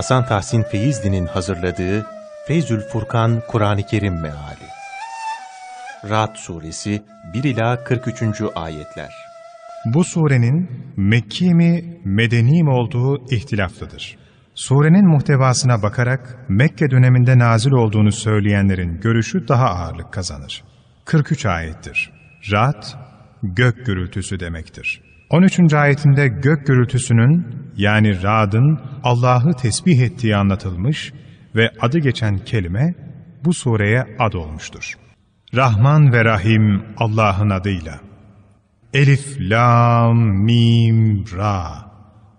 Hasan Tahsin Feyzli'nin hazırladığı Feyzül Furkan Kur'an-ı Kerim Meali Ra'd Suresi 1 ila 43. ayetler. Bu surenin Mekki mi, Medeni mi olduğu ihtilaflıdır. Surenin muhtevasına bakarak Mekke döneminde nazil olduğunu söyleyenlerin görüşü daha ağırlık kazanır. 43 ayettir. Ra'd, gök gürültüsü demektir. 13. ayetinde gök gürültüsünün yani Ra'd'ın Allah'ı tesbih ettiği anlatılmış ve adı geçen kelime bu sureye ad olmuştur. Rahman ve Rahim Allah'ın adıyla. Elif, Lam, Mim, Ra.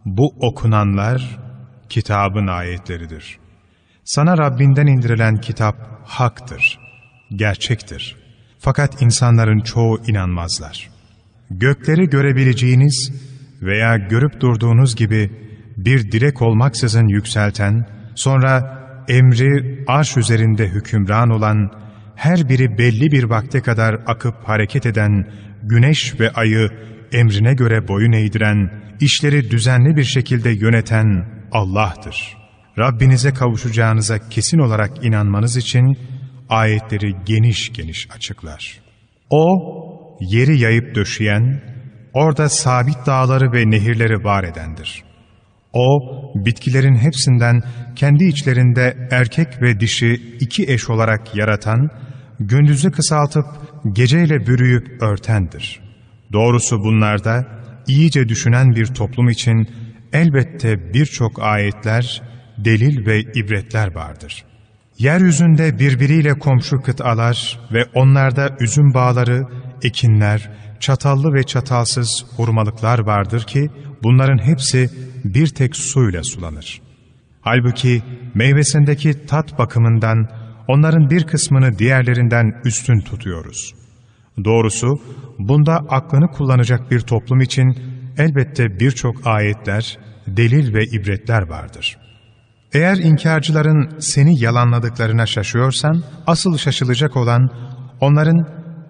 Bu okunanlar kitabın ayetleridir. Sana Rabbinden indirilen kitap haktır, gerçektir. Fakat insanların çoğu inanmazlar. Gökleri görebileceğiniz veya görüp durduğunuz gibi bir direk olmaksızın yükselten, sonra emri arş üzerinde hükümran olan, her biri belli bir vakte kadar akıp hareket eden, güneş ve ayı emrine göre boyun eğdiren, işleri düzenli bir şekilde yöneten Allah'tır. Rabbinize kavuşacağınıza kesin olarak inanmanız için ayetleri geniş geniş açıklar. O, yeri yayıp döşeyen, orada sabit dağları ve nehirleri var edendir. O, bitkilerin hepsinden kendi içlerinde erkek ve dişi iki eş olarak yaratan, gündüzü kısaltıp geceyle bürüyüp örtendir. Doğrusu bunlarda iyice düşünen bir toplum için elbette birçok ayetler, delil ve ibretler vardır. Yeryüzünde birbiriyle komşu kıtalar ve onlarda üzüm bağları, ekinler, çatallı ve çatalsız hurmalıklar vardır ki bunların hepsi bir tek suyla sulanır. Halbuki meyvesindeki tat bakımından onların bir kısmını diğerlerinden üstün tutuyoruz. Doğrusu bunda aklını kullanacak bir toplum için elbette birçok ayetler, delil ve ibretler vardır. Eğer inkarcıların seni yalanladıklarına şaşıyorsan, asıl şaşılacak olan onların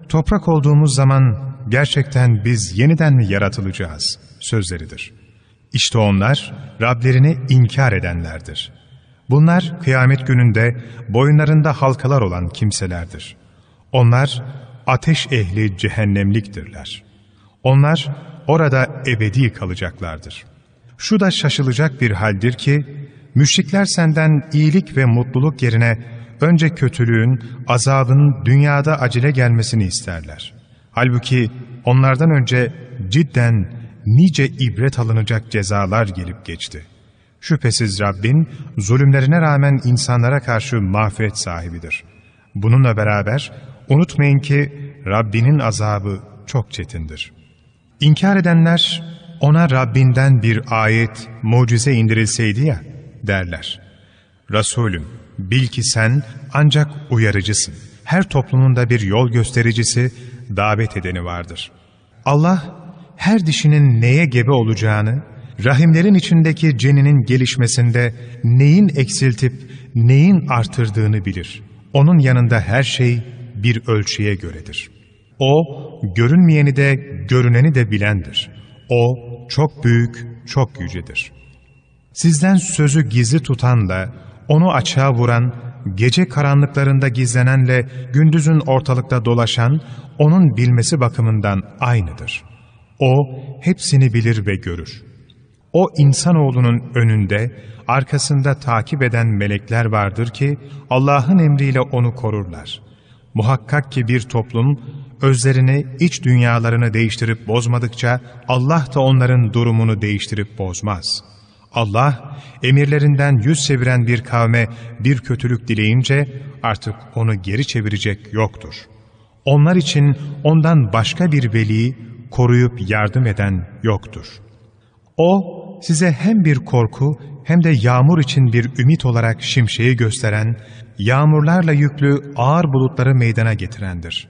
toprak olduğumuz zaman gerçekten biz yeniden mi yaratılacağız sözleridir. İşte onlar Rablerini inkar edenlerdir. Bunlar kıyamet gününde boyunlarında halkalar olan kimselerdir. Onlar ateş ehli cehennemliktirler. Onlar orada ebedi kalacaklardır. Şu da şaşılacak bir haldir ki, müşrikler senden iyilik ve mutluluk yerine önce kötülüğün, azabın dünyada acele gelmesini isterler. Halbuki onlardan önce cidden nice ibret alınacak cezalar gelip geçti. Şüphesiz Rabbin zulümlerine rağmen insanlara karşı mağfiret sahibidir. Bununla beraber unutmayın ki Rabbinin azabı çok çetindir. İnkar edenler ona Rabbinden bir ayet, mucize indirilseydi ya derler. Resulüm bil ki sen ancak uyarıcısın. Her toplumun da bir yol göstericisi, davet edeni vardır. Allah her dişinin neye gebe olacağını, rahimlerin içindeki ceninin gelişmesinde neyin eksiltip neyin artırdığını bilir. Onun yanında her şey bir ölçüye göredir. O, görünmeyeni de görüneni de bilendir. O, çok büyük, çok yücedir. Sizden sözü gizli tutan da, onu açığa vuran, gece karanlıklarında gizlenenle gündüzün ortalıkta dolaşan, onun bilmesi bakımından aynıdır. O, hepsini bilir ve görür. O insanoğlunun önünde, arkasında takip eden melekler vardır ki, Allah'ın emriyle onu korurlar. Muhakkak ki bir toplum, özlerini, iç dünyalarını değiştirip bozmadıkça, Allah da onların durumunu değiştirip bozmaz.'' Allah emirlerinden yüz çeviren bir kavme bir kötülük dileyince artık onu geri çevirecek yoktur. Onlar için ondan başka bir veli koruyup yardım eden yoktur. O size hem bir korku hem de yağmur için bir ümit olarak şimşeği gösteren, yağmurlarla yüklü ağır bulutları meydana getirendir.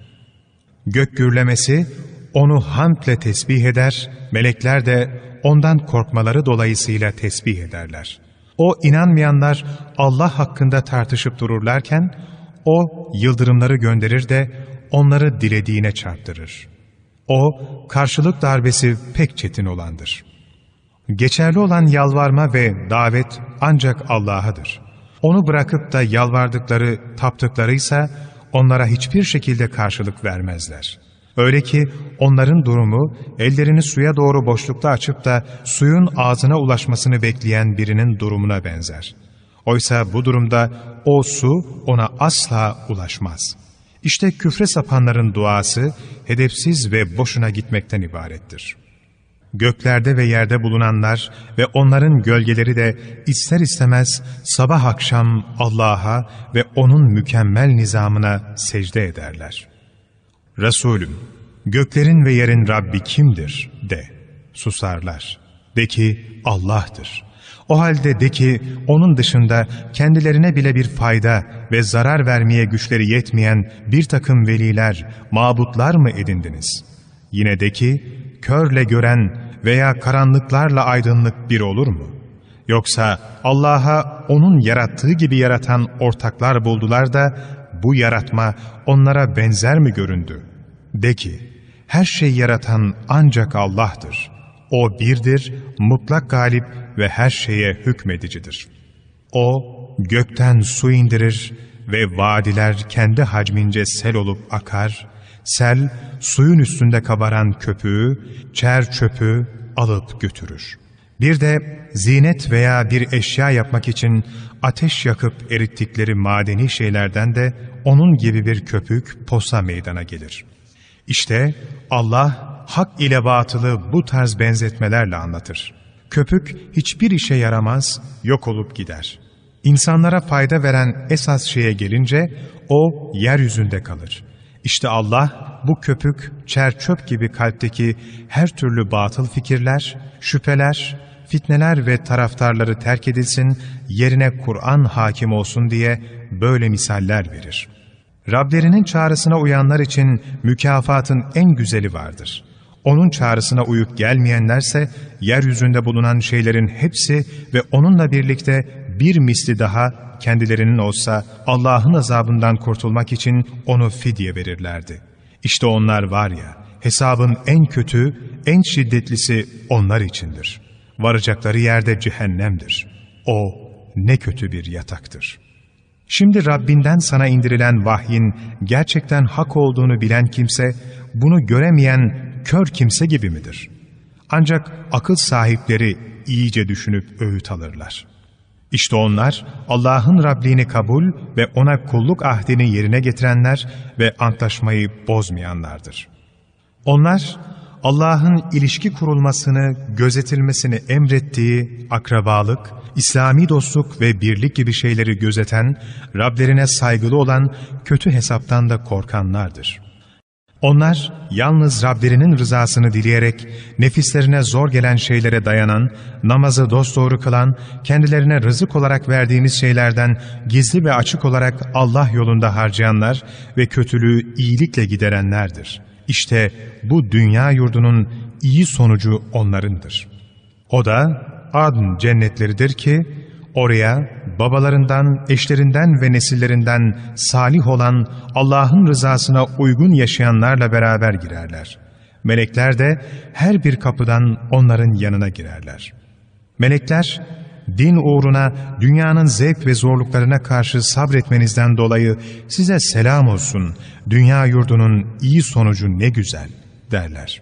Gök gürlemesi onu hamdle tesbih eder, melekler de ondan korkmaları dolayısıyla tesbih ederler. O inanmayanlar Allah hakkında tartışıp dururlarken, O yıldırımları gönderir de onları dilediğine çarptırır. O karşılık darbesi pek çetin olandır. Geçerli olan yalvarma ve davet ancak Allah'adır. Onu bırakıp da yalvardıkları, taptıklarıysa onlara hiçbir şekilde karşılık vermezler. Öyle ki onların durumu ellerini suya doğru boşlukta açıp da suyun ağzına ulaşmasını bekleyen birinin durumuna benzer. Oysa bu durumda o su ona asla ulaşmaz. İşte küfre sapanların duası hedefsiz ve boşuna gitmekten ibarettir. Göklerde ve yerde bulunanlar ve onların gölgeleri de ister istemez sabah akşam Allah'a ve O'nun mükemmel nizamına secde ederler. Resulüm, göklerin ve yerin Rabbi kimdir de, susarlar. De ki Allah'tır. O halde de ki onun dışında kendilerine bile bir fayda ve zarar vermeye güçleri yetmeyen bir takım veliler, mabutlar mı edindiniz? Yine de ki körle gören veya karanlıklarla aydınlık bir olur mu? Yoksa Allah'a O'nun yarattığı gibi yaratan ortaklar buldular da bu yaratma onlara benzer mi göründü? De ki, her şey yaratan ancak Allah'tır. O birdir, mutlak galip ve her şeye hükmedicidir. O, gökten su indirir ve vadiler kendi hacmince sel olup akar, sel, suyun üstünde kabaran köpüğü, çer çöpü alıp götürür. Bir de zinet veya bir eşya yapmak için ateş yakıp erittikleri madeni şeylerden de onun gibi bir köpük posa meydana gelir. İşte Allah hak ile batılı bu tarz benzetmelerle anlatır. Köpük hiçbir işe yaramaz, yok olup gider. İnsanlara fayda veren esas şeye gelince o yeryüzünde kalır. İşte Allah bu köpük, çerçöp gibi kalpteki her türlü batıl fikirler, şüpheler, fitneler ve taraftarları terk edilsin, yerine Kur'an hakim olsun diye böyle misaller verir. Rablerinin çağrısına uyanlar için mükafatın en güzeli vardır. Onun çağrısına uyup gelmeyenlerse, yeryüzünde bulunan şeylerin hepsi ve onunla birlikte bir misli daha kendilerinin olsa Allah'ın azabından kurtulmak için onu fidye verirlerdi. İşte onlar var ya, hesabın en kötü, en şiddetlisi onlar içindir. Varacakları yerde cehennemdir. O ne kötü bir yataktır. Şimdi Rabbinden sana indirilen vahyin gerçekten hak olduğunu bilen kimse, bunu göremeyen kör kimse gibi midir? Ancak akıl sahipleri iyice düşünüp öğüt alırlar. İşte onlar Allah'ın Rabliğini kabul ve ona kulluk ahdini yerine getirenler ve antlaşmayı bozmayanlardır. Onlar Allah'ın ilişki kurulmasını, gözetilmesini emrettiği akrabalık, İslami dostluk ve birlik gibi şeyleri gözeten, Rablerine saygılı olan kötü hesaptan da korkanlardır. Onlar yalnız Rablerinin rızasını dileyerek nefislerine zor gelen şeylere dayanan, namazı dosdoğru kılan, kendilerine rızık olarak verdiğimiz şeylerden gizli ve açık olarak Allah yolunda harcayanlar ve kötülüğü iyilikle giderenlerdir. İşte bu dünya yurdunun iyi sonucu onlarındır. O da adn cennetleridir ki, Oraya babalarından, eşlerinden ve nesillerinden salih olan Allah'ın rızasına uygun yaşayanlarla beraber girerler. Melekler de her bir kapıdan onların yanına girerler. Melekler, din uğruna dünyanın zevk ve zorluklarına karşı sabretmenizden dolayı size selam olsun, dünya yurdunun iyi sonucu ne güzel derler.''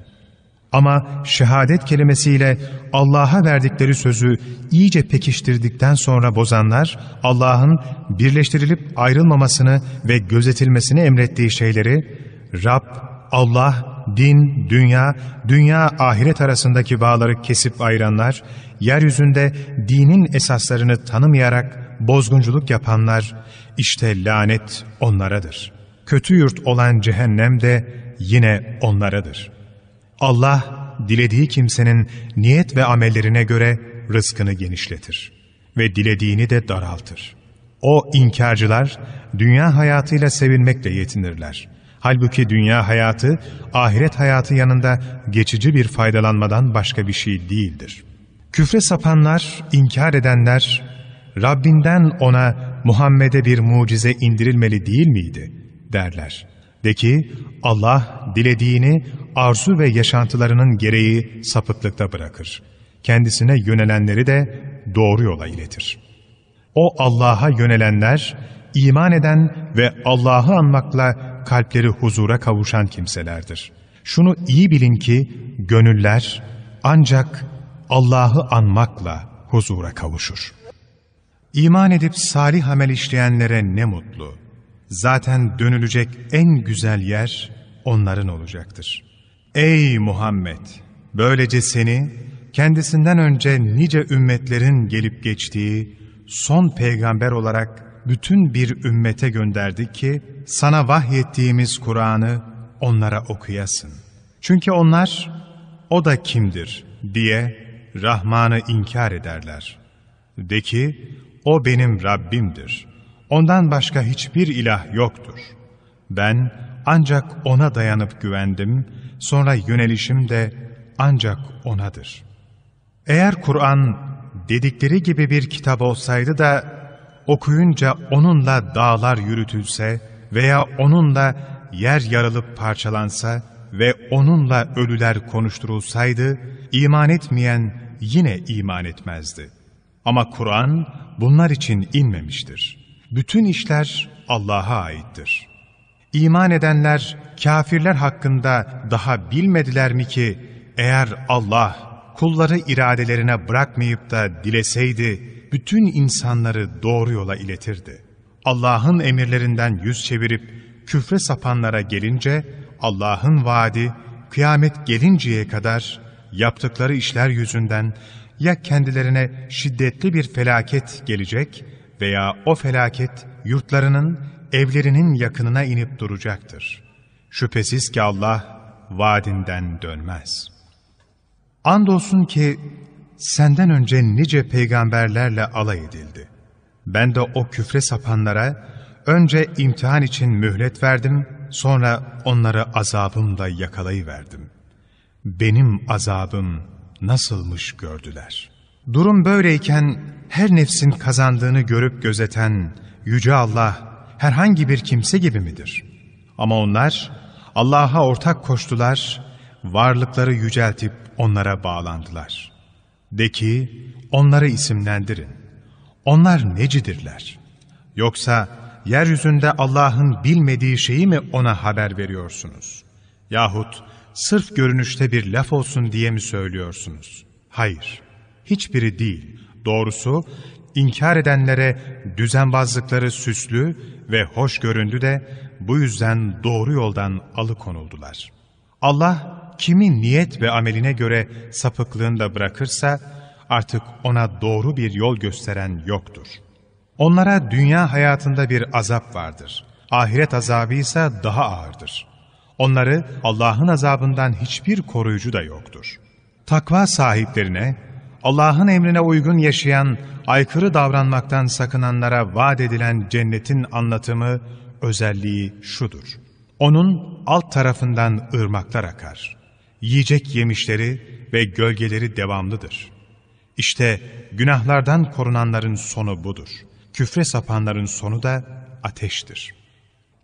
Ama şehadet kelimesiyle Allah'a verdikleri sözü iyice pekiştirdikten sonra bozanlar, Allah'ın birleştirilip ayrılmamasını ve gözetilmesini emrettiği şeyleri, Rab, Allah, din, dünya, dünya ahiret arasındaki bağları kesip ayıranlar, yeryüzünde dinin esaslarını tanımayarak bozgunculuk yapanlar, işte lanet onlaradır. Kötü yurt olan cehennem de yine onlaradır.'' Allah, dilediği kimsenin niyet ve amellerine göre rızkını genişletir ve dilediğini de daraltır. O inkarcılar, dünya hayatıyla sevinmekle yetinirler. Halbuki dünya hayatı, ahiret hayatı yanında geçici bir faydalanmadan başka bir şey değildir. Küfre sapanlar, inkar edenler, Rabbinden ona Muhammed'e bir mucize indirilmeli değil miydi? derler. De ki Allah dilediğini arzu ve yaşantılarının gereği sapıklıkta bırakır. kendisine yönelenleri de doğru yola iletir. O Allah'a yönelenler, iman eden ve Allah'ı anmakla kalpleri huzura kavuşan kimselerdir. Şunu iyi bilin ki gönüller ancak Allah'ı anmakla huzura kavuşur. İman edip salih amel işleyenlere ne mutlu. Zaten dönülecek en güzel yer onların olacaktır. Ey Muhammed! Böylece seni kendisinden önce nice ümmetlerin gelip geçtiği son peygamber olarak bütün bir ümmete gönderdik ki sana vahyettiğimiz Kur'an'ı onlara okuyasın. Çünkü onlar o da kimdir diye Rahman'ı inkar ederler. De ki o benim Rabbimdir. Ondan başka hiçbir ilah yoktur. Ben ancak O'na dayanıp güvendim, sonra yönelişim de ancak O'nadır. Eğer Kur'an dedikleri gibi bir kitap olsaydı da okuyunca onunla dağlar yürütülse veya onunla yer yarılıp parçalansa ve onunla ölüler konuşturulsaydı, iman etmeyen yine iman etmezdi. Ama Kur'an bunlar için inmemiştir. Bütün işler Allah'a aittir. İman edenler, kafirler hakkında daha bilmediler mi ki, eğer Allah kulları iradelerine bırakmayıp da dileseydi, bütün insanları doğru yola iletirdi. Allah'ın emirlerinden yüz çevirip küfre sapanlara gelince, Allah'ın vaadi kıyamet gelinceye kadar yaptıkları işler yüzünden ya kendilerine şiddetli bir felaket gelecek veya o felaket yurtlarının, evlerinin yakınına inip duracaktır. Şüphesiz ki Allah vaadinden dönmez. Andolsun ki senden önce nice peygamberlerle alay edildi. Ben de o küfre sapanlara önce imtihan için mühlet verdim, sonra onları azabımla yakalayıverdim. Benim azabım nasılmış gördüler. Durum böyleyken her nefsin kazandığını görüp gözeten Yüce Allah herhangi bir kimse gibi midir? Ama onlar Allah'a ortak koştular, varlıkları yüceltip onlara bağlandılar. De ki onları isimlendirin. Onlar necidirler? Yoksa yeryüzünde Allah'ın bilmediği şeyi mi ona haber veriyorsunuz? Yahut sırf görünüşte bir laf olsun diye mi söylüyorsunuz? Hayır, hiçbiri değil. Doğrusu inkar edenlere düzenbazlıkları süslü ve hoş göründü de bu yüzden doğru yoldan alıkonuldular. Allah kimin niyet ve ameline göre sapıklığını da bırakırsa artık ona doğru bir yol gösteren yoktur. Onlara dünya hayatında bir azap vardır. Ahiret azabı ise daha ağırdır. Onları Allah'ın azabından hiçbir koruyucu da yoktur. Takva sahiplerine, Allah'ın emrine uygun yaşayan, aykırı davranmaktan sakınanlara vaat edilen cennetin anlatımı, özelliği şudur. Onun alt tarafından ırmaklar akar. Yiyecek yemişleri ve gölgeleri devamlıdır. İşte günahlardan korunanların sonu budur. Küfre sapanların sonu da ateştir.''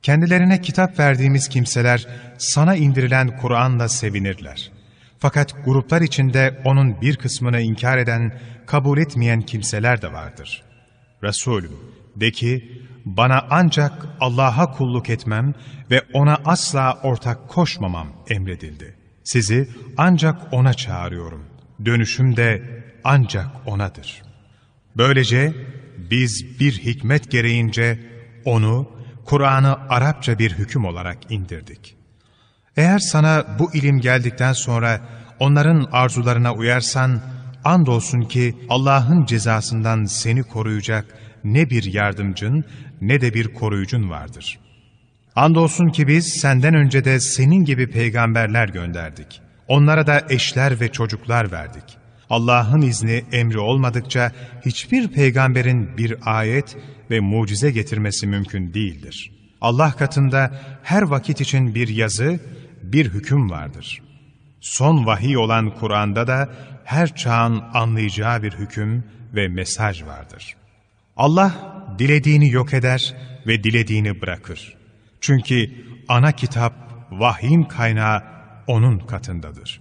Kendilerine kitap verdiğimiz kimseler sana indirilen Kur'an'la sevinirler. Fakat gruplar içinde onun bir kısmını inkar eden, kabul etmeyen kimseler de vardır. Resulüm, de ki, bana ancak Allah'a kulluk etmem ve ona asla ortak koşmamam emredildi. Sizi ancak ona çağırıyorum. Dönüşüm de ancak onadır. Böylece biz bir hikmet gereğince onu, Kur'an'ı Arapça bir hüküm olarak indirdik. Eğer sana bu ilim geldikten sonra onların arzularına uyarsan, andolsun ki Allah'ın cezasından seni koruyacak ne bir yardımcın ne de bir koruyucun vardır. Andolsun ki biz senden önce de senin gibi peygamberler gönderdik. Onlara da eşler ve çocuklar verdik. Allah'ın izni emri olmadıkça hiçbir peygamberin bir ayet ve mucize getirmesi mümkün değildir. Allah katında her vakit için bir yazı, bir hüküm vardır. Son vahiy olan Kur'an'da da her çağın anlayacağı bir hüküm ve mesaj vardır. Allah dilediğini yok eder ve dilediğini bırakır. Çünkü ana kitap, vahyin kaynağı O'nun katındadır.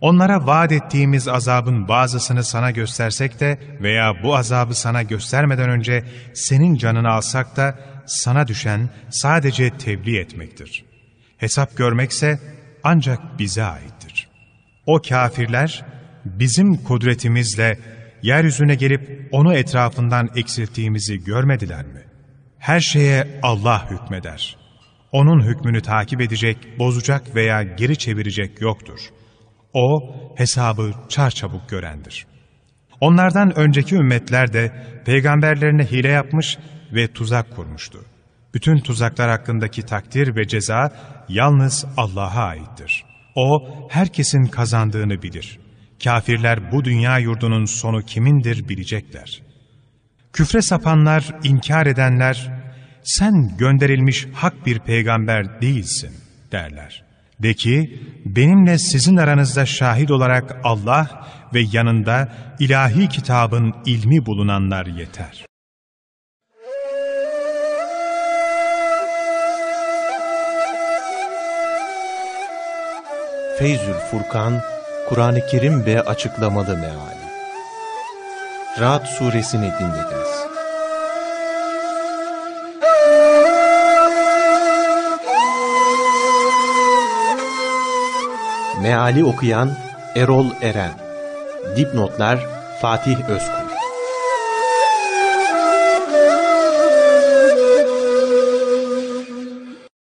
Onlara vaat ettiğimiz azabın bazısını sana göstersek de veya bu azabı sana göstermeden önce senin canını alsak da sana düşen sadece tebliğ etmektir. Hesap görmekse ancak bize aittir. O kafirler bizim kudretimizle yeryüzüne gelip onu etrafından eksilttiğimizi görmediler mi? Her şeye Allah hükmeder. Onun hükmünü takip edecek, bozacak veya geri çevirecek yoktur. O hesabı çarçabuk görendir. Onlardan önceki ümmetler de peygamberlerine hile yapmış ve tuzak kurmuştu. Bütün tuzaklar hakkındaki takdir ve ceza yalnız Allah'a aittir. O herkesin kazandığını bilir. Kafirler bu dünya yurdunun sonu kimindir bilecekler. Küfre sapanlar, inkar edenler, sen gönderilmiş hak bir peygamber değilsin derler. De ki, benimle sizin aranızda şahit olarak Allah ve yanında ilahi kitabın ilmi bulunanlar yeter. Feyzül Furkan, Kur'an-ı Kerim ve açıklamalı meali. Ra'd suresini dinlediniz. Meali okuyan Erol Eren Dipnotlar Fatih Özkul